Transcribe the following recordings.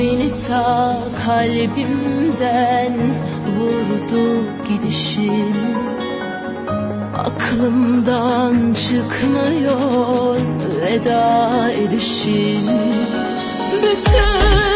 Beni ta kalbimden vurdu gidişin Aklımdan çıkmıyor veda edişin Bütün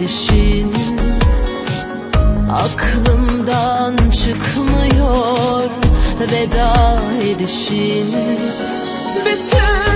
gelişin Aklımdan çıkmıyor veda edişin Bütün